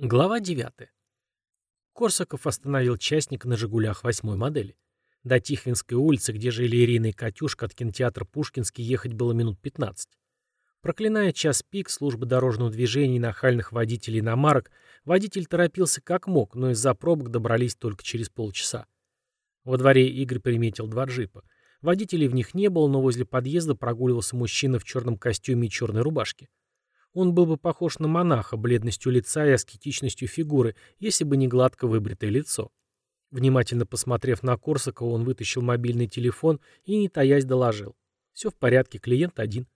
Глава 9. Корсаков остановил частника на «Жигулях» восьмой модели. До Тихвинской улицы, где жили Ирина и Катюшка, от кинотеатра Пушкинский ехать было минут 15. Проклиная час пик службы дорожного движения и нахальных водителей иномарок, водитель торопился как мог, но из-за пробок добрались только через полчаса. Во дворе Игорь приметил два джипа. Водителей в них не было, но возле подъезда прогуливался мужчина в черном костюме и черной рубашке. Он был бы похож на монаха бледностью лица и аскетичностью фигуры, если бы не гладко выбритое лицо. Внимательно посмотрев на Корсакова, он вытащил мобильный телефон и, не таясь, доложил. Все в порядке, клиент один.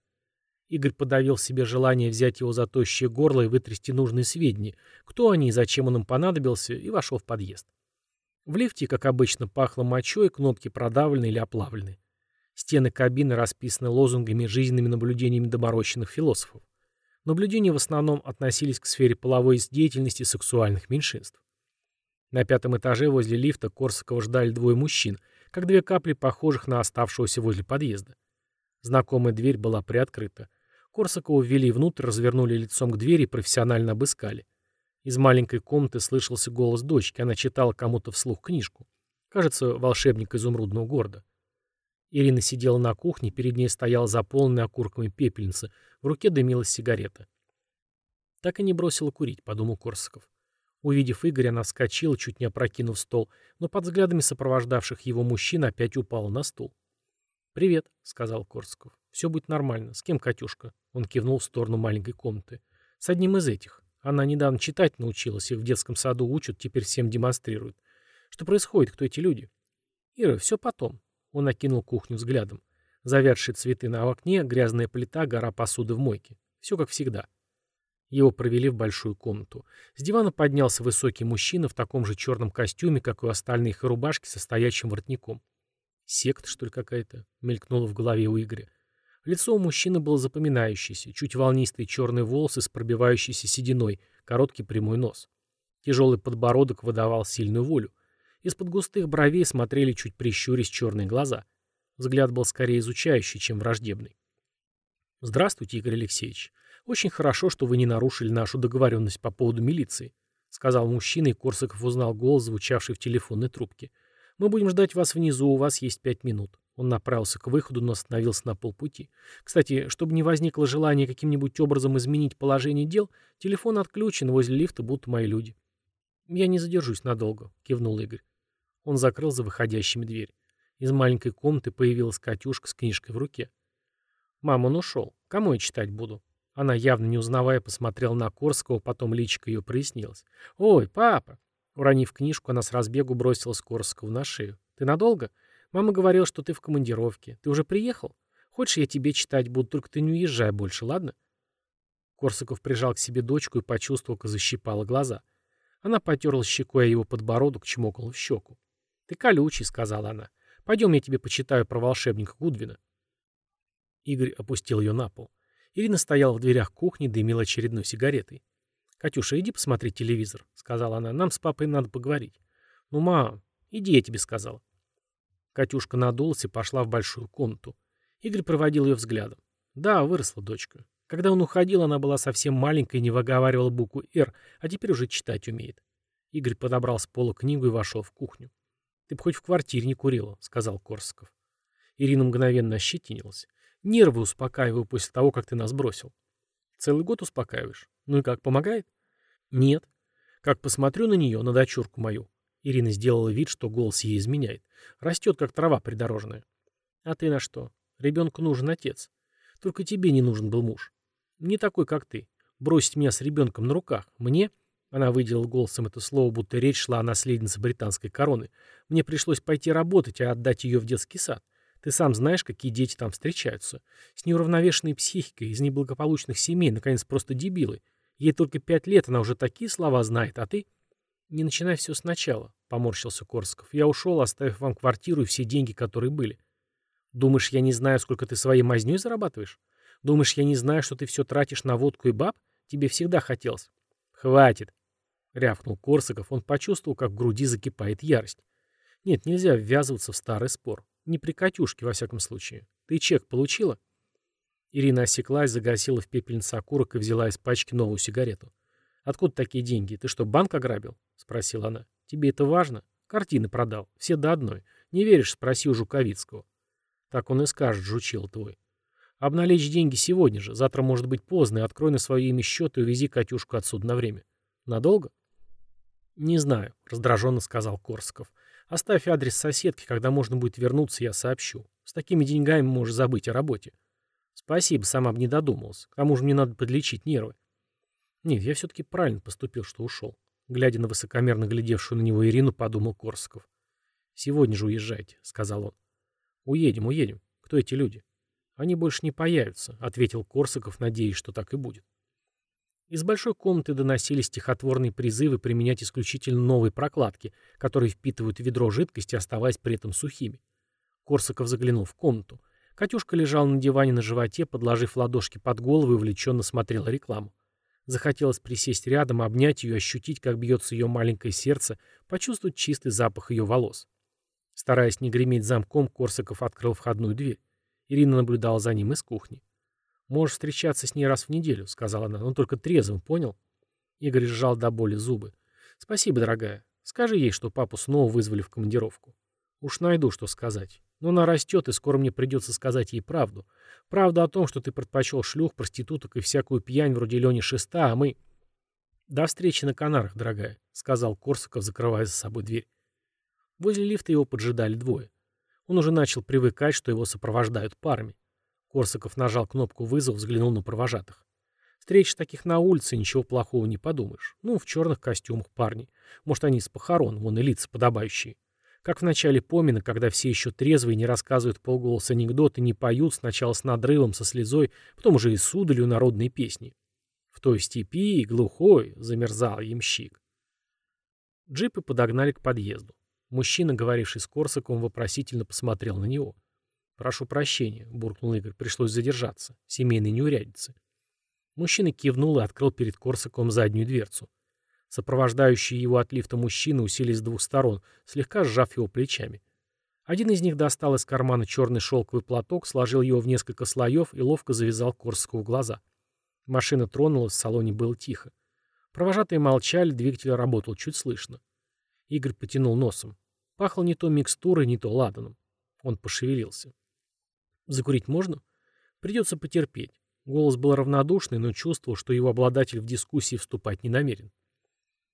Игорь подавил себе желание взять его за тощее горло и вытрясти нужные сведения, кто они и зачем он им понадобился, и вошел в подъезд. В лифте, как обычно, пахло мочой, кнопки продавлены или оплавлены. Стены кабины расписаны лозунгами жизненными наблюдениями доморощенных философов. Наблюдения в основном относились к сфере половой деятельности сексуальных меньшинств. На пятом этаже возле лифта Корсакова ждали двое мужчин, как две капли похожих на оставшегося возле подъезда. Знакомая дверь была приоткрыта. Корсакова ввели внутрь, развернули лицом к двери и профессионально обыскали. Из маленькой комнаты слышался голос дочки, она читала кому-то вслух книжку. Кажется, волшебник изумрудного города. Ирина сидела на кухне, перед ней стояла заполненная окурками пепельница, в руке дымилась сигарета. Так и не бросила курить, подумал Корсаков. Увидев Игоря, она вскочила, чуть не опрокинув стол, но под взглядами сопровождавших его мужчин опять упала на стул. «Привет», — сказал Корсаков. «Все будет нормально. С кем Катюшка?» Он кивнул в сторону маленькой комнаты. «С одним из этих. Она недавно читать научилась, их в детском саду учат, теперь всем демонстрируют. Что происходит? Кто эти люди?» «Ира, все потом». Он окинул кухню взглядом. Завядшие цветы на окне, грязная плита, гора посуды в мойке. Все как всегда. Его провели в большую комнату. С дивана поднялся высокий мужчина в таком же черном костюме, как и у остальных, и рубашке со стоячим воротником. «Секта, что ли, какая-то?» — мелькнуло в голове у Игоря. Лицо у мужчины было запоминающееся, чуть волнистые черные волосы с пробивающейся сединой, короткий прямой нос. Тяжелый подбородок выдавал сильную волю. Из-под густых бровей смотрели чуть прищурясь черные глаза — Взгляд был скорее изучающий, чем враждебный. «Здравствуйте, Игорь Алексеевич. Очень хорошо, что вы не нарушили нашу договоренность по поводу милиции», сказал мужчина, и Корсаков узнал голос, звучавший в телефонной трубке. «Мы будем ждать вас внизу, у вас есть пять минут». Он направился к выходу, но остановился на полпути. Кстати, чтобы не возникло желания каким-нибудь образом изменить положение дел, телефон отключен, возле лифта будут мои люди. «Я не задержусь надолго», — кивнул Игорь. Он закрыл за выходящими дверь. Из маленькой комнаты появилась Катюшка с книжкой в руке. «Мам, он ушел. Кому я читать буду?» Она, явно не узнавая, посмотрела на Корского, потом личико ее прояснилось. «Ой, папа!» Уронив книжку, она с разбегу бросилась Корскову на шею. «Ты надолго? Мама говорила, что ты в командировке. Ты уже приехал? Хочешь, я тебе читать буду, только ты не уезжай больше, ладно?» Корсаков прижал к себе дочку и почувствовал, как защипала глаза. Она потерла щекой его подбородок, чмокала в щеку. «Ты колючий», — сказала она. Пойдем, я тебе почитаю про волшебника Гудвина. Игорь опустил ее на пол. Ирина стояла в дверях кухни, дымила очередной сигаретой. «Катюша, иди посмотри телевизор», — сказала она. «Нам с папой надо поговорить». «Ну, мам, иди, я тебе сказала». Катюшка надулась и пошла в большую комнату. Игорь проводил ее взглядом. Да, выросла дочка. Когда он уходил, она была совсем маленькой и не выговаривала букву «Р», а теперь уже читать умеет. Игорь подобрал с пола книгу и вошел в кухню. «Ты бы хоть в квартире не курила», — сказал Корсаков. Ирина мгновенно ощетинилась. «Нервы успокаиваю после того, как ты нас бросил». «Целый год успокаиваешь? Ну и как, помогает?» «Нет. Как посмотрю на нее, на дочурку мою». Ирина сделала вид, что голос ей изменяет. «Растет, как трава придорожная». «А ты на что? Ребенку нужен отец. Только тебе не нужен был муж. Не такой, как ты. Бросить меня с ребенком на руках. Мне...» Она выделила голосом это слово, будто речь шла о наследнице британской короны. Мне пришлось пойти работать, а отдать ее в детский сад. Ты сам знаешь, какие дети там встречаются. С неуравновешенной психикой, из неблагополучных семей, наконец, просто дебилы. Ей только пять лет, она уже такие слова знает, а ты... Не начинай все сначала, — поморщился Корсков. Я ушел, оставив вам квартиру и все деньги, которые были. Думаешь, я не знаю, сколько ты своей мазнёй зарабатываешь? Думаешь, я не знаю, что ты все тратишь на водку и баб? Тебе всегда хотелось. Хватит, — рявкнул Корсаков. Он почувствовал, как в груди закипает ярость. Нет, нельзя ввязываться в старый спор. Не при Катюшке, во всяком случае. Ты чек получила? Ирина осеклась, загасила в пепельнице окурок и взяла из пачки новую сигарету. «Откуда такие деньги? Ты что, банк ограбил?» — спросила она. «Тебе это важно? Картины продал. Все до одной. Не веришь? Спроси у Жуковицкого». Так он и скажет, жучил твой. Обналичь деньги сегодня же. Завтра может быть поздно. И открой на свое имя счет и увези Катюшку отсюда на время. Надолго? Не знаю, раздраженно сказал Корсков. Оставь адрес соседки. Когда можно будет вернуться, я сообщу. С такими деньгами можешь забыть о работе. Спасибо, сама бы не додумался. К тому же мне надо подлечить нервы. Нет, я все-таки правильно поступил, что ушел. Глядя на высокомерно глядевшую на него Ирину, подумал Корсаков. «Сегодня же уезжайте», — сказал он. «Уедем, уедем. Кто эти люди?» «Они больше не появятся», — ответил Корсаков, надеясь, что так и будет. Из большой комнаты доносились стихотворные призывы применять исключительно новые прокладки, которые впитывают ведро жидкости, оставаясь при этом сухими. Корсаков заглянул в комнату. Катюшка лежала на диване на животе, подложив ладошки под голову и увлеченно смотрела рекламу. Захотелось присесть рядом, обнять ее, ощутить, как бьется ее маленькое сердце, почувствовать чистый запах ее волос. Стараясь не греметь замком, Корсаков открыл входную дверь. Ирина наблюдала за ним из кухни. «Можешь встречаться с ней раз в неделю», — сказала она, — «но только трезвым, понял?» Игорь сжал до боли зубы. «Спасибо, дорогая. Скажи ей, что папу снова вызвали в командировку. Уж найду, что сказать. Но она растет, и скоро мне придется сказать ей правду. Правда о том, что ты предпочел шлюх, проституток и всякую пьянь вроде Лени Шеста, а мы... «До встречи на Канарах, дорогая», — сказал Корсаков, закрывая за собой дверь. Возле лифта его поджидали двое. Он уже начал привыкать, что его сопровождают парами. Корсаков нажал кнопку вызова, взглянул на провожатых. Встреч таких на улице, ничего плохого не подумаешь. Ну, в черных костюмах парни. Может, они с похорон, вон и лица подобающие. Как в начале помина, когда все еще трезвые не рассказывают полголоса анекдоты, не поют, сначала с надрывом, со слезой, потом уже и с удалью народные песни. В той степи, глухой, замерзал ямщик. Джипы подогнали к подъезду. Мужчина, говоривший с Корсаковым, вопросительно посмотрел на него. «Прошу прощения», — буркнул Игорь, — «пришлось задержаться. Семейные неурядицы». Мужчина кивнул и открыл перед Корсаковым заднюю дверцу. Сопровождающие его от лифта мужчины уселись с двух сторон, слегка сжав его плечами. Один из них достал из кармана черный шелковый платок, сложил его в несколько слоев и ловко завязал Корсакову глаза. Машина тронулась, в салоне было тихо. Провожатые молчали, двигатель работал чуть слышно. Игорь потянул носом. Пахло не то микстурой, не то ладаном. Он пошевелился. «Закурить можно?» «Придется потерпеть». Голос был равнодушный, но чувствовал, что его обладатель в дискуссии вступать не намерен.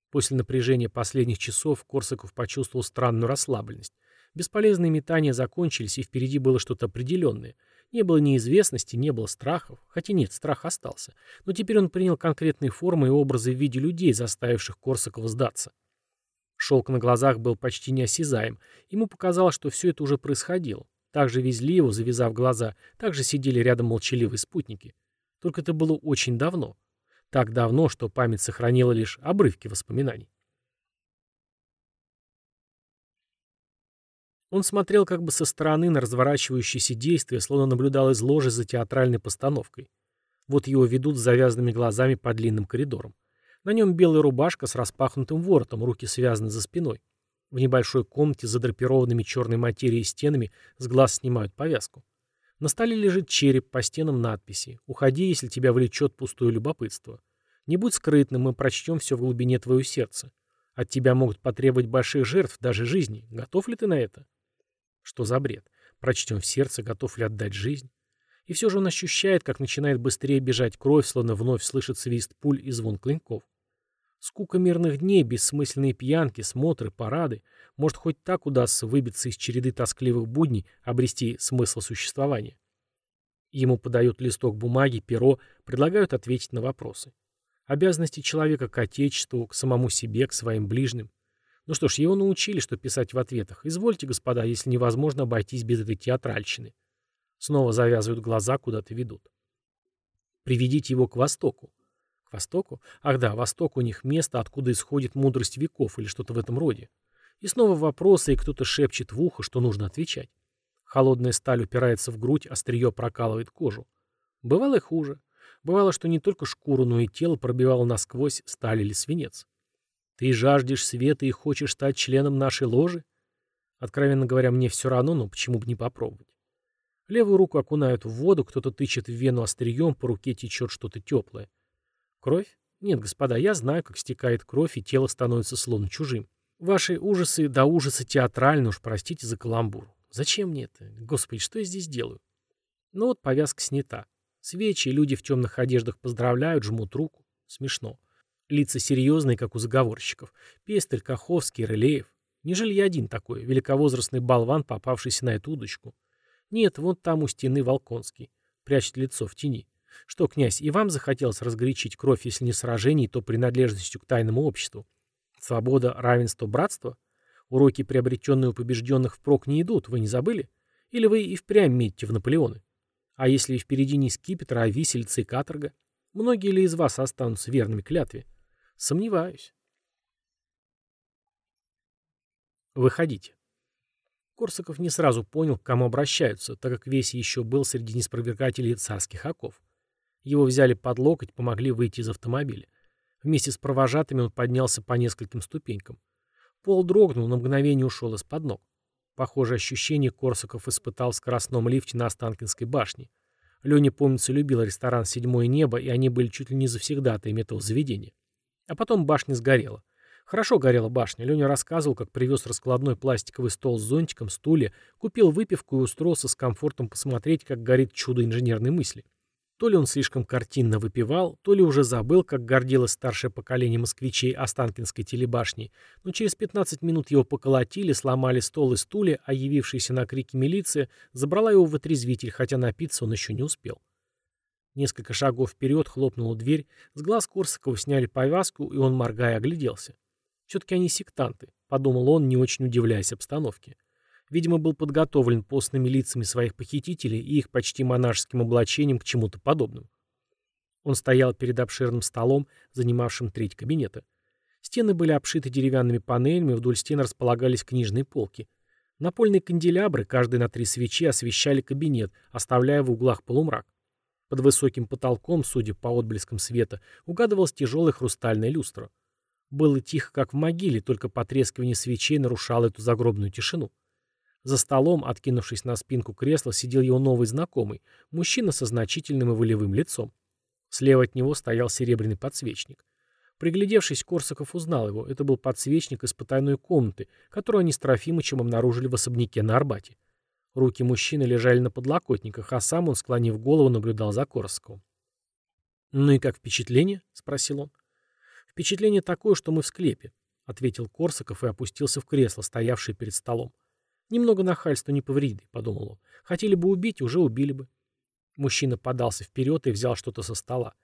После напряжения последних часов Корсаков почувствовал странную расслабленность. Бесполезные метания закончились, и впереди было что-то определенное. Не было неизвестности, не было страхов. Хотя нет, страх остался. Но теперь он принял конкретные формы и образы в виде людей, заставивших Корсакова сдаться. Шелк на глазах был почти неосязаем. Ему показалось, что все это уже происходило. Так же везли его, завязав глаза, так же сидели рядом молчаливые спутники. Только это было очень давно. Так давно, что память сохранила лишь обрывки воспоминаний. Он смотрел как бы со стороны на разворачивающиеся действия, словно наблюдал из ложи за театральной постановкой. Вот его ведут с завязанными глазами по длинным коридорам. На нем белая рубашка с распахнутым воротом, руки связаны за спиной. В небольшой комнате задрапированными черной материей стенами с глаз снимают повязку. На столе лежит череп, по стенам надписи. «Уходи, если тебя влечет пустое любопытство». Не будь скрытным, мы прочтем все в глубине твоего сердца. От тебя могут потребовать больших жертв, даже жизни. Готов ли ты на это? Что за бред? Прочтем в сердце, готов ли отдать жизнь? И все же он ощущает, как начинает быстрее бежать кровь, словно вновь слышит свист пуль и звон клинков. Скука мирных дней, бессмысленные пьянки, смотры, парады. Может, хоть так удастся выбиться из череды тоскливых будней, обрести смысл существования. Ему подают листок бумаги, перо, предлагают ответить на вопросы. Обязанности человека к отечеству, к самому себе, к своим ближним. Ну что ж, его научили, что писать в ответах. Извольте, господа, если невозможно обойтись без этой театральщины. Снова завязывают глаза, куда-то ведут. Приведите его к востоку. К востоку? Ах да, восток у них место, откуда исходит мудрость веков или что-то в этом роде. И снова вопросы, и кто-то шепчет в ухо, что нужно отвечать. Холодная сталь упирается в грудь, острие прокалывает кожу. Бывало и хуже. Бывало, что не только шкуру, но и тело пробивало насквозь сталь или свинец. Ты жаждешь света и хочешь стать членом нашей ложи? Откровенно говоря, мне все равно, но почему бы не попробовать? Левую руку окунают в воду, кто-то тычет в вену острием, по руке течет что-то теплое. Кровь? Нет, господа, я знаю, как стекает кровь, и тело становится словно чужим. Ваши ужасы до ужаса театральны, уж простите за каламбур. Зачем мне это? Господи, что я здесь делаю? Ну вот повязка снята. Свечи, люди в темных одеждах поздравляют, жмут руку. Смешно. Лица серьезные, как у заговорщиков. Пестель, Каховский, Рылеев. Нежели я один такой, великовозрастный болван, попавшийся на эту удочку? Нет, вон там у стены Волконский. Прячет лицо в тени. Что, князь, и вам захотелось разгорячить кровь, если не сражений, то принадлежностью к тайному обществу? Свобода, равенство, братство? Уроки, приобретенные у побежденных впрок, не идут, вы не забыли? Или вы и впрямь метите в Наполеоны? А если впереди не скипетр, а висельцы и каторга? Многие ли из вас останутся верными клятве? Сомневаюсь. Выходите. Корсаков не сразу понял, к кому обращаются, так как весь еще был среди неспровергателей царских оков. Его взяли под локоть, помогли выйти из автомобиля. Вместе с провожатыми он поднялся по нескольким ступенькам. Пол дрогнул, на мгновение ушел из-под ног. Похожее ощущение Корсаков испытал в скоростном лифте на Останкинской башне. Леня, помнится, любил ресторан «Седьмое небо», и они были чуть ли не завсегдатаями этого заведения. А потом башня сгорела. Хорошо горела башня. Леня рассказывал, как привез раскладной пластиковый стол с зонтиком, стулья, купил выпивку и устроился с комфортом посмотреть, как горит чудо инженерной мысли. То ли он слишком картинно выпивал, то ли уже забыл, как гордилось старшее поколение москвичей Останкинской телебашни, но через 15 минут его поколотили, сломали стол и стулья, а явившаяся на крики милиция забрала его в отрезвитель, хотя напиться он еще не успел. Несколько шагов вперед хлопнула дверь, с глаз Корсакова сняли повязку, и он, моргая, огляделся. Все-таки они сектанты, подумал он, не очень удивляясь обстановке. Видимо, был подготовлен постными лицами своих похитителей и их почти монашеским облачением к чему-то подобному. Он стоял перед обширным столом, занимавшим треть кабинета. Стены были обшиты деревянными панелями, вдоль стен располагались книжные полки. Напольные канделябры, каждый на три свечи, освещали кабинет, оставляя в углах полумрак. Под высоким потолком, судя по отблескам света, угадывалась тяжелая хрустальная люстра. Было тихо, как в могиле, только потрескивание свечей нарушало эту загробную тишину. За столом, откинувшись на спинку кресла, сидел его новый знакомый, мужчина со значительным и волевым лицом. Слева от него стоял серебряный подсвечник. Приглядевшись, Корсаков узнал его. Это был подсвечник из потайной комнаты, которую они с Трофимычем обнаружили в особняке на Арбате. Руки мужчины лежали на подлокотниках, а сам он, склонив голову, наблюдал за Корсаковым. «Ну и как впечатление?» — спросил он. «Впечатление такое, что мы в склепе», — ответил Корсаков и опустился в кресло, стоявшее перед столом. «Немного нахальства не повредит», — подумал он. «Хотели бы убить, уже убили бы». Мужчина подался вперед и взял что-то со стола.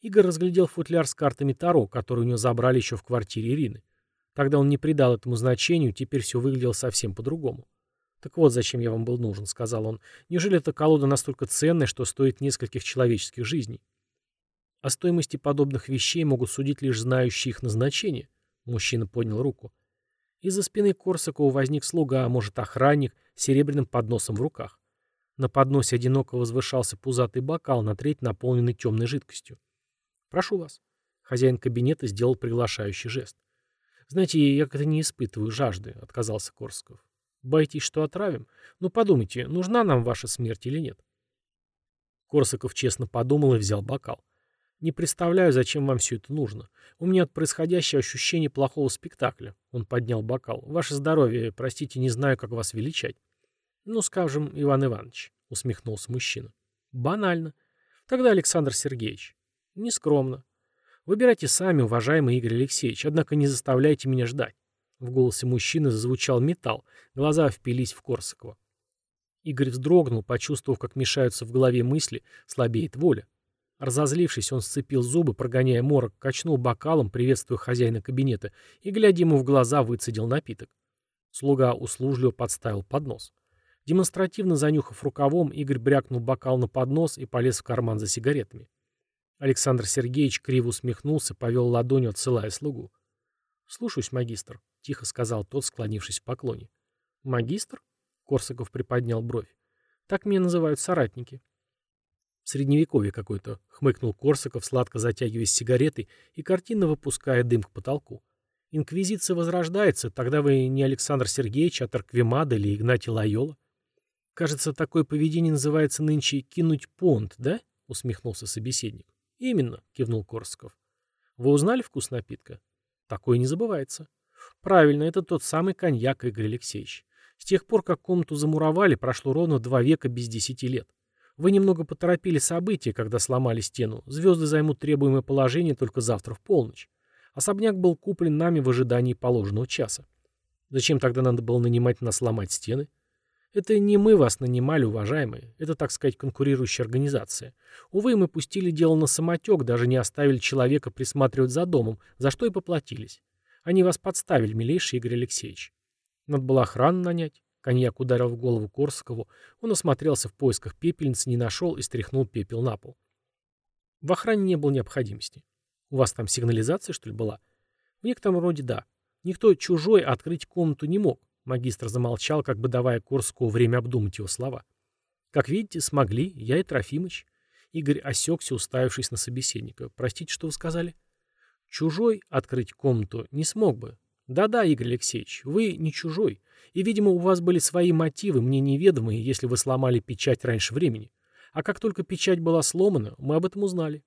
Игорь разглядел футляр с картами Таро, который у него забрали еще в квартире Ирины. Тогда он не придал этому значению, теперь все выглядело совсем по-другому. «Так вот, зачем я вам был нужен», — сказал он. «Неужели эта колода настолько ценная, что стоит нескольких человеческих жизней?» О стоимости подобных вещей могут судить лишь знающие их назначение. Мужчина поднял руку. Из-за спины Корсакова возник слуга, а может охранник, с серебряным подносом в руках. На подносе одиноко возвышался пузатый бокал, на треть наполненный темной жидкостью. «Прошу вас». Хозяин кабинета сделал приглашающий жест. «Знаете, я как-то не испытываю жажды», — отказался Корсаков. «Боитесь, что отравим? Ну подумайте, нужна нам ваша смерть или нет?» Корсаков честно подумал и взял бокал. Не представляю, зачем вам все это нужно. У меня от происходящего ощущение плохого спектакля. Он поднял бокал. Ваше здоровье, простите, не знаю, как вас величать. Ну, скажем, Иван Иванович, усмехнулся мужчина. Банально. Тогда Александр Сергеевич. Нескромно. Выбирайте сами, уважаемый Игорь Алексеевич, однако не заставляйте меня ждать. В голосе мужчины зазвучал металл, глаза впились в Корсакова. Игорь вздрогнул, почувствовав, как мешаются в голове мысли, слабеет воля. Разозлившись, он сцепил зубы, прогоняя морок, качнул бокалом, приветствуя хозяина кабинета, и, глядя ему в глаза, выцедил напиток. Слуга услужливо подставил поднос. Демонстративно занюхав рукавом, Игорь брякнул бокал на поднос и полез в карман за сигаретами. Александр Сергеевич криво усмехнулся, повел ладонью, отсылая слугу. «Слушаюсь, магистр», — тихо сказал тот, склонившись в поклоне. «Магистр?» — Корсаков приподнял бровь. «Так меня называют соратники. Средневековье какое-то, хмыкнул Корсаков, сладко затягиваясь сигаретой и картинно выпуская дым к потолку. Инквизиция возрождается, тогда вы не Александр Сергеевич, а Тарквимада или Игнатий Лайола. Кажется, такое поведение называется нынче «кинуть понт», да? усмехнулся собеседник. Именно, кивнул Корсаков. Вы узнали вкус напитка? Такое не забывается. Правильно, это тот самый коньяк, Игорь Алексеевич. С тех пор, как комнату замуровали, прошло ровно два века без десяти лет. Вы немного поторопили события, когда сломали стену. Звезды займут требуемое положение только завтра в полночь. Особняк был куплен нами в ожидании положенного часа. Зачем тогда надо было нанимать нас ломать стены? Это не мы вас нанимали, уважаемые. Это, так сказать, конкурирующая организация. Увы, мы пустили дело на самотек, даже не оставили человека присматривать за домом, за что и поплатились. Они вас подставили, милейший Игорь Алексеевич. Надо было охрану нанять. Коньяк ударил в голову Корсакову. Он осмотрелся в поисках пепельницы, не нашел и стряхнул пепел на пол. В охране не было необходимости. У вас там сигнализация, что ли, была? В некотором роде да. Никто чужой открыть комнату не мог. Магистр замолчал, как бы давая Корсакову время обдумать его слова. Как видите, смогли, я и Трофимыч. Игорь осекся, уставившись на собеседника. Простите, что вы сказали? Чужой открыть комнату не смог бы. Да-да, Игорь Алексеевич, вы не чужой. И, видимо, у вас были свои мотивы, мне неведомые, если вы сломали печать раньше времени. А как только печать была сломана, мы об этом узнали.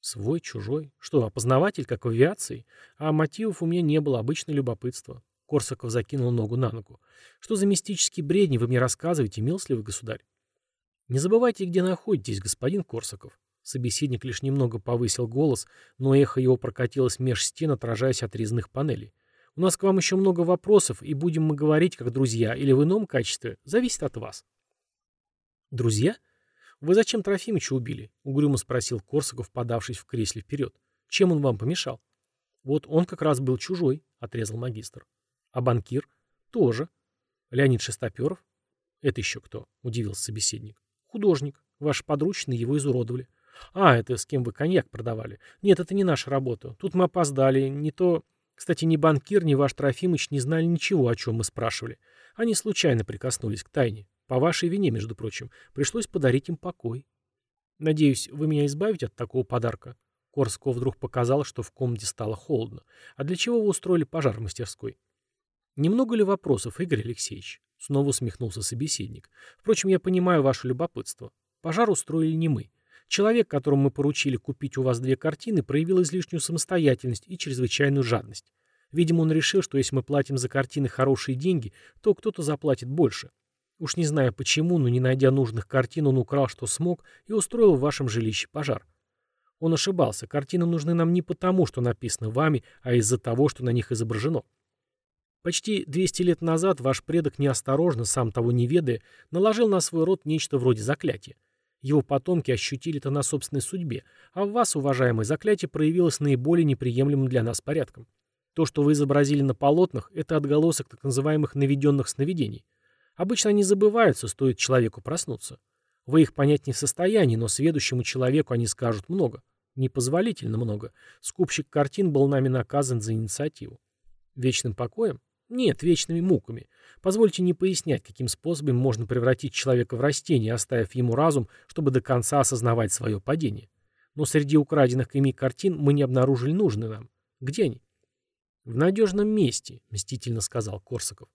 Свой, чужой. Что, опознаватель, как в авиации? А мотивов у меня не было, обычное любопытство. Корсаков закинул ногу на ногу. Что за мистические бредни вы мне рассказываете, милостливый государь? Не забывайте, где находитесь, господин Корсаков. Собеседник лишь немного повысил голос, но эхо его прокатилось меж стен, отражаясь от резных панелей. У нас к вам еще много вопросов, и будем мы говорить как друзья или в ином качестве, зависит от вас. Друзья? «Вы зачем Трофимыча убили?» — угрюмо спросил Корсаков, подавшись в кресле вперед. «Чем он вам помешал?» «Вот он как раз был чужой», — отрезал магистр. «А банкир?» «Тоже». «Леонид Шестоперов?» «Это еще кто?» — удивился собеседник. «Художник. Ваши подручные его изуродовали». «А, это с кем вы коньяк продавали?» «Нет, это не наша работа. Тут мы опоздали. Не то...» «Кстати, ни банкир, ни ваш Трофимыч не знали ничего, о чем мы спрашивали. Они случайно прикоснулись к тайне. По вашей вине, между прочим. Пришлось подарить им покой. Надеюсь, вы меня избавите от такого подарка. Корско вдруг показал, что в комнате стало холодно. А для чего вы устроили пожар в мастерской? Немного ли вопросов, Игорь Алексеевич? Снова усмехнулся собеседник. Впрочем, я понимаю ваше любопытство. Пожар устроили не мы. Человек, которому мы поручили купить у вас две картины, проявил излишнюю самостоятельность и чрезвычайную жадность. Видимо, он решил, что если мы платим за картины хорошие деньги, то кто-то заплатит больше. Уж не знаю почему, но не найдя нужных картин, он украл, что смог, и устроил в вашем жилище пожар. Он ошибался. Картины нужны нам не потому, что написано вами, а из-за того, что на них изображено. Почти 200 лет назад ваш предок неосторожно, сам того не ведая, наложил на свой род нечто вроде заклятия. Его потомки ощутили это на собственной судьбе, а в вас, уважаемое заклятие, проявилось наиболее неприемлемым для нас порядком. То, что вы изобразили на полотнах, это отголосок так называемых наведенных сновидений. Обычно они забываются, стоит человеку проснуться. Вы их понять не в состоянии, но сведущему человеку они скажут много. Непозволительно много. Скупщик картин был нами наказан за инициативу. Вечным покоем? Нет, вечными муками. Позвольте не пояснять, каким способом можно превратить человека в растение, оставив ему разум, чтобы до конца осознавать свое падение. Но среди украденных ими картин мы не обнаружили нужные нам. Где они? В надежном месте, мстительно сказал Корсаков.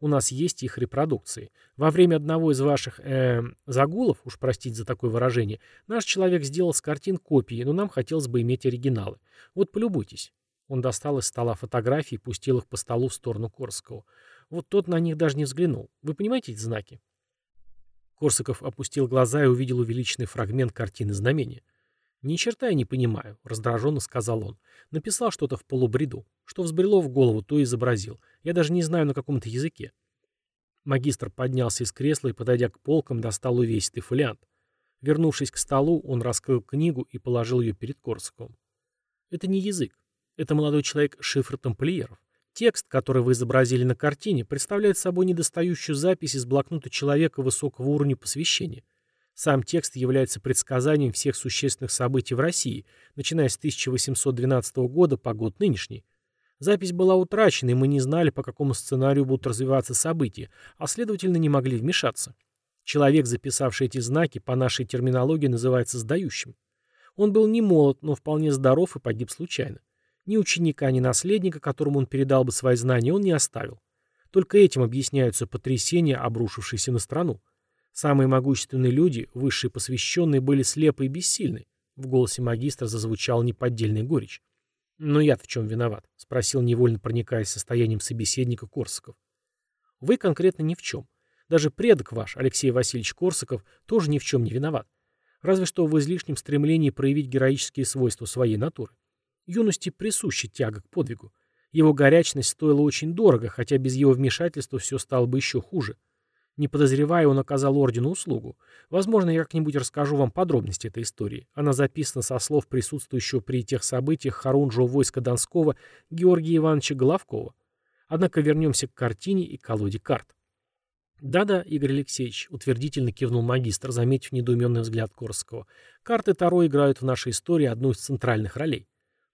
У нас есть их репродукции. Во время одного из ваших э, загулов, уж простите за такое выражение, наш человек сделал с картин копии, но нам хотелось бы иметь оригиналы. Вот полюбуйтесь. Он достал из стола фотографии и пустил их по столу в сторону Корсакова. Вот тот на них даже не взглянул. Вы понимаете эти знаки? Корсаков опустил глаза и увидел увеличенный фрагмент картины знамения. «Ни черта я не понимаю», — раздраженно сказал он. Написал что-то в полубреду. Что взбрело в голову, то и изобразил. Я даже не знаю, на каком-то языке. Магистр поднялся из кресла и, подойдя к полкам, достал увесистый фолиант. Вернувшись к столу, он раскрыл книгу и положил ее перед Корсаковым. Это не язык. Это молодой человек шифр тамплиеров. Текст, который вы изобразили на картине, представляет собой недостающую запись из блокнота человека высокого уровня посвящения. Сам текст является предсказанием всех существенных событий в России, начиная с 1812 года по год нынешний. Запись была утрачена, и мы не знали, по какому сценарию будут развиваться события, а следовательно не могли вмешаться. Человек, записавший эти знаки, по нашей терминологии называется сдающим. Он был не молод, но вполне здоров и погиб случайно. Ни ученика, ни наследника, которому он передал бы свои знания, он не оставил. Только этим объясняются потрясения, обрушившиеся на страну. Самые могущественные люди, высшие посвященные, были слепы и бессильны. В голосе магистра зазвучала неподдельная горечь. «Но я-то в чем виноват?» — спросил, невольно проникаясь состоянием собеседника Корсаков. «Вы конкретно ни в чем. Даже предок ваш, Алексей Васильевич Корсаков, тоже ни в чем не виноват. Разве что в излишнем стремлении проявить героические свойства своей натуры. Юности присуща тяга к подвигу. Его горячность стоила очень дорого, хотя без его вмешательства все стало бы еще хуже. Не подозревая, он оказал ордену услугу. Возможно, я как-нибудь расскажу вам подробности этой истории. Она записана со слов присутствующего при тех событиях Харунжего войска Донского Георгия Ивановича Головкова. Однако вернемся к картине и колоде карт. «Да-да, Игорь Алексеевич», — утвердительно кивнул магистр, заметив недоуменный взгляд Корского. «Карты Таро играют в нашей истории одну из центральных ролей.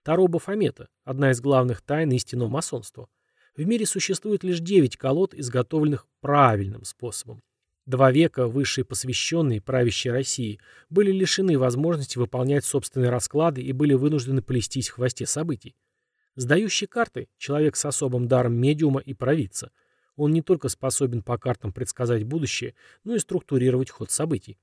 Таро Бафомета — одна из главных тайн истинного масонства. В мире существует лишь девять колод, изготовленных правильным способом. Два века высшие посвященные, правящие России, были лишены возможности выполнять собственные расклады и были вынуждены плестись в хвосте событий. Сдающий карты – человек с особым даром медиума и провидца. Он не только способен по картам предсказать будущее, но и структурировать ход событий.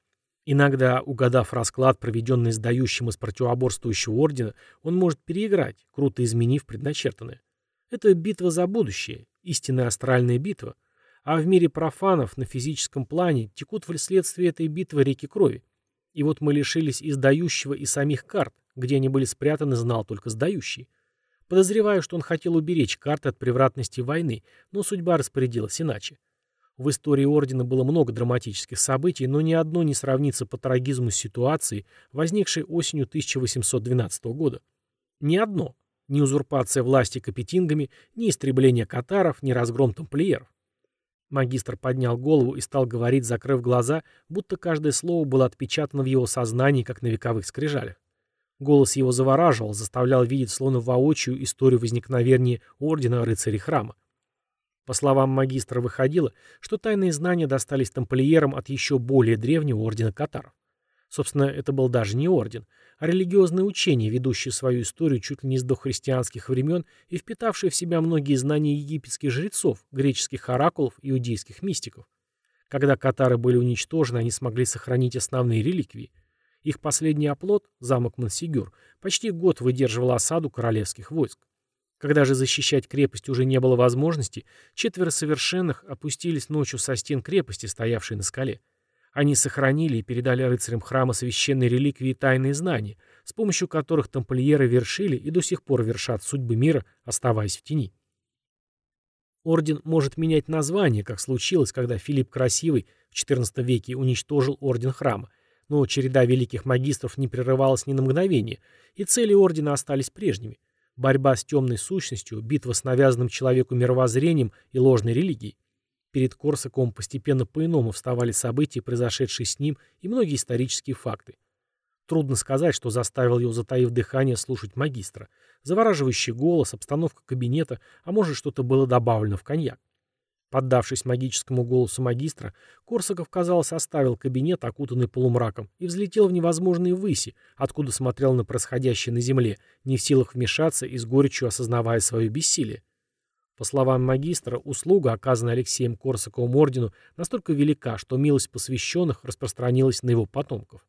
Иногда, угадав расклад, проведенный сдающим из противоборствующего ордена, он может переиграть, круто изменив предначертанное. Это битва за будущее, истинная астральная битва. А в мире профанов на физическом плане текут вследствие этой битвы реки крови. И вот мы лишились и сдающего, и самих карт, где они были спрятаны, знал только сдающий. Подозреваю, что он хотел уберечь карты от превратности войны, но судьба распорядилась иначе. В истории Ордена было много драматических событий, но ни одно не сравнится по трагизму с ситуацией, возникшей осенью 1812 года. Ни одно. Ни узурпация власти капетингами, ни истребление катаров, ни разгром тамплиеров. Магистр поднял голову и стал говорить, закрыв глаза, будто каждое слово было отпечатано в его сознании, как на вековых скрижалях. Голос его завораживал, заставлял видеть словно воочию историю возникновения ордена рыцарей храма. По словам магистра выходило, что тайные знания достались тамплиерам от еще более древнего ордена катаров. Собственно, это был даже не орден, а религиозное учение, ведущее свою историю чуть ли не с дохристианских времен и впитавшее в себя многие знания египетских жрецов, греческих оракулов иудейских мистиков. Когда катары были уничтожены, они смогли сохранить основные реликвии. Их последний оплот, замок Мансигюр, почти год выдерживал осаду королевских войск. Когда же защищать крепость уже не было возможности, четверо совершенных опустились ночью со стен крепости, стоявшей на скале. Они сохранили и передали рыцарям храма священные реликвии и тайные знания, с помощью которых тамплиеры вершили и до сих пор вершат судьбы мира, оставаясь в тени. Орден может менять название, как случилось, когда Филипп Красивый в XIV веке уничтожил орден храма, но череда великих магистров не прерывалась ни на мгновение, и цели ордена остались прежними. Борьба с темной сущностью, битва с навязанным человеку мировоззрением и ложной религией. Перед Корсаковым постепенно по-иному вставали события, произошедшие с ним, и многие исторические факты. Трудно сказать, что заставил его, затаив дыхание, слушать магистра. Завораживающий голос, обстановка кабинета, а может, что-то было добавлено в коньяк. Поддавшись магическому голосу магистра, Корсаков, казалось, оставил кабинет, окутанный полумраком, и взлетел в невозможные выси, откуда смотрел на происходящее на земле, не в силах вмешаться и с горечью осознавая свое бессилие. По словам магистра, услуга, оказанная Алексеем Корсаковым ордену, настолько велика, что милость посвященных распространилась на его потомков.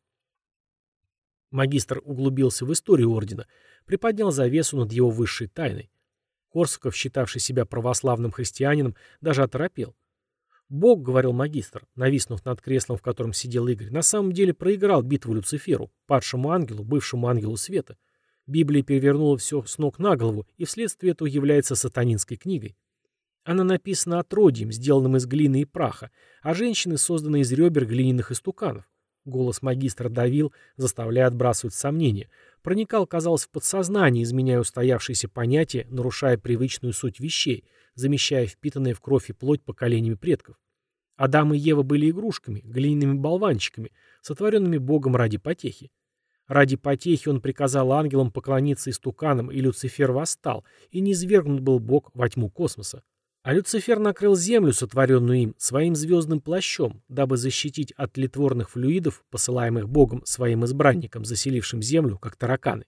Магистр углубился в историю ордена, приподнял завесу над его высшей тайной. Корсаков, считавший себя православным христианином, даже оторопел. «Бог, — говорил магистр, нависнув над креслом, в котором сидел Игорь, — на самом деле проиграл битву Люциферу, падшему ангелу, бывшему ангелу света. Библия перевернула все с ног на голову и вследствие этого является сатанинской книгой. Она написана отродьем, сделанным из глины и праха, а женщины созданы из ребер глиняных истуканов. Голос магистра давил, заставляя отбрасывать сомнения. Проникал, казалось, в подсознание, изменяя устоявшиеся понятия, нарушая привычную суть вещей, замещая впитанные в кровь и плоть поколениями предков. Адам и Ева были игрушками, глиняными болванчиками, сотворенными Богом ради потехи. Ради потехи он приказал ангелам поклониться истуканам, и Люцифер восстал, и низвергнут был Бог во тьму космоса. А Люцифер накрыл землю, сотворенную им, своим звездным плащом, дабы защитить от тлетворных флюидов, посылаемых Богом своим избранникам, заселившим землю, как тараканы.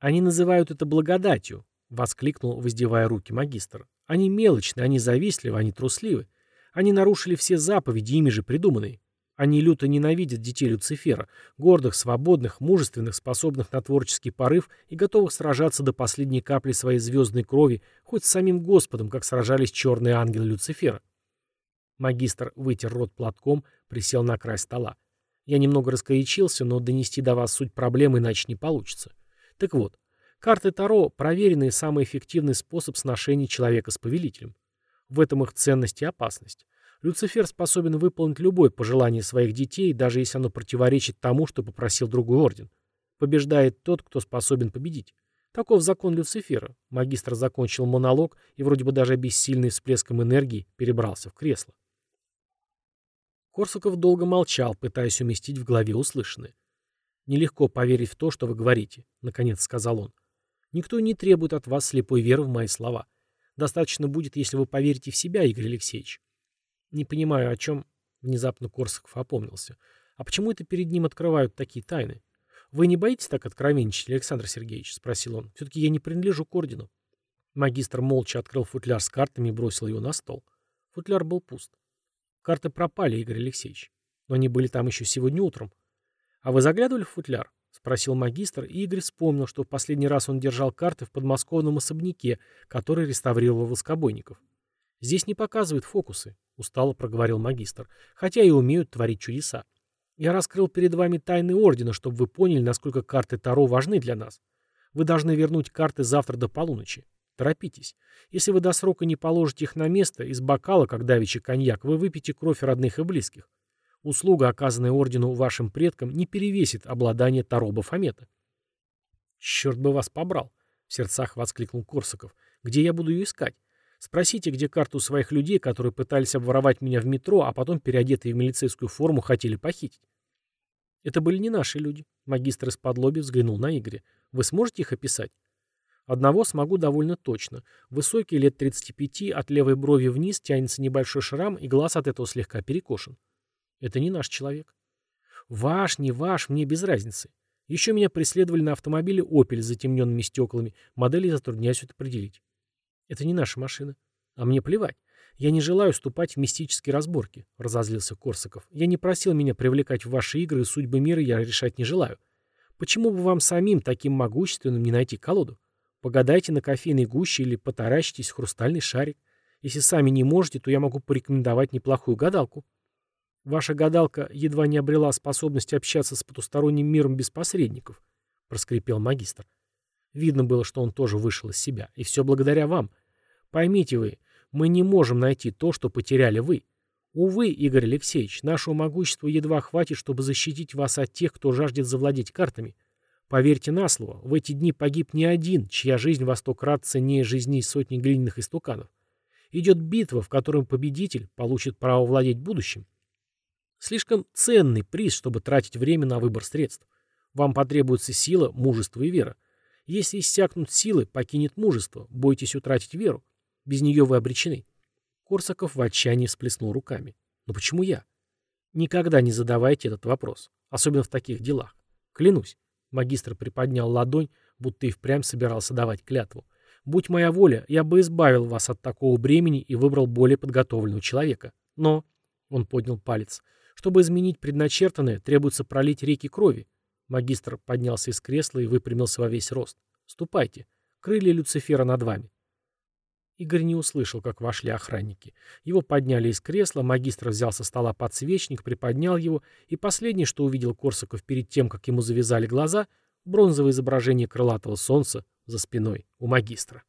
Они называют это благодатью, — воскликнул, воздевая руки магистр. Они мелочны, они завистливы, они трусливы. Они нарушили все заповеди, ими же придуманные. Они люто ненавидят детей Люцифера, гордых, свободных, мужественных, способных на творческий порыв и готовых сражаться до последней капли своей звездной крови, хоть с самим Господом, как сражались черные ангелы Люцифера. Магистр вытер рот платком, присел на край стола. Я немного раскорячился, но донести до вас суть проблемы иначе не получится. Так вот, карты Таро – проверенный и самый эффективный способ сношения человека с повелителем. В этом их ценность и опасность. Люцифер способен выполнить любое пожелание своих детей, даже если оно противоречит тому, что попросил другой орден. Побеждает тот, кто способен победить. Таков закон Люцифера. Магистр закончил монолог и вроде бы даже бессильный всплеском энергии перебрался в кресло. Корсаков долго молчал, пытаясь уместить в голове услышанное. «Нелегко поверить в то, что вы говорите», — наконец сказал он. «Никто не требует от вас слепой веры в мои слова. Достаточно будет, если вы поверите в себя, Игорь Алексеевич. Не понимаю, о чем внезапно Корсаков опомнился. А почему это перед ним открывают такие тайны? Вы не боитесь так откровенничать, Александр Сергеевич? Спросил он. Все-таки я не принадлежу к ордену. Магистр молча открыл футляр с картами и бросил его на стол. Футляр был пуст. Карты пропали, Игорь Алексеевич. Но они были там еще сегодня утром. А вы заглядывали в футляр? Спросил магистр, и Игорь вспомнил, что в последний раз он держал карты в подмосковном особняке, который реставрировал воскобойников. Здесь не показывают фокусы, устало проговорил магистр, хотя и умеют творить чудеса. Я раскрыл перед вами тайны ордена, чтобы вы поняли, насколько карты Таро важны для нас. Вы должны вернуть карты завтра до полуночи. Торопитесь. Если вы до срока не положите их на место, из бокала, как давичий коньяк, вы выпьете кровь родных и близких. Услуга, оказанная ордену вашим предкам, не перевесит обладание Таро Бафомета. «Черт бы вас побрал!» — в сердцах воскликнул Корсаков. «Где я буду ее искать? Спросите, где карту своих людей, которые пытались обворовать меня в метро, а потом, переодетые в милицейскую форму, хотели похитить. Это были не наши люди. Магистр из-под взглянул на Игоря. Вы сможете их описать? Одного смогу довольно точно. Высокий, лет 35, от левой брови вниз тянется небольшой шрам, и глаз от этого слегка перекошен. Это не наш человек. Ваш, не ваш, мне без разницы. Еще меня преследовали на автомобиле «Опель» с затемненными стеклами. Модели затрудняюсь определить. Это не наша машина. А мне плевать. Я не желаю вступать в мистические разборки, разозлился Корсаков. Я не просил меня привлекать в ваши игры, и судьбы мира я решать не желаю. Почему бы вам самим, таким могущественным, не найти колоду? Погадайте на кофейной гуще или потаращитесь в хрустальный шарик. Если сами не можете, то я могу порекомендовать неплохую гадалку. Ваша гадалка едва не обрела способность общаться с потусторонним миром без посредников, проскрипел магистр. Видно было, что он тоже вышел из себя. И все благодаря вам. Поймите вы, мы не можем найти то, что потеряли вы. Увы, Игорь Алексеевич, нашего могущества едва хватит, чтобы защитить вас от тех, кто жаждет завладеть картами. Поверьте на слово, в эти дни погиб не один, чья жизнь во сто крат ценнее жизни сотни глиняных истуканов. Идет битва, в которой победитель получит право владеть будущим. Слишком ценный приз, чтобы тратить время на выбор средств. Вам потребуется сила, мужество и вера. Если иссякнут силы, покинет мужество, бойтесь утратить веру. Без нее вы обречены. Корсаков в отчаянии всплеснул руками. Но почему я? Никогда не задавайте этот вопрос, особенно в таких делах. Клянусь. Магистр приподнял ладонь, будто и впрямь собирался давать клятву. Будь моя воля, я бы избавил вас от такого бремени и выбрал более подготовленного человека. Но, он поднял палец, чтобы изменить предначертанное, требуется пролить реки крови. Магистр поднялся из кресла и выпрямился во весь рост. «Ступайте. Крылья Люцифера над вами». Игорь не услышал, как вошли охранники. Его подняли из кресла, магистр взял со стола подсвечник, приподнял его, и последнее, что увидел Корсаков перед тем, как ему завязали глаза, бронзовое изображение крылатого солнца за спиной у магистра.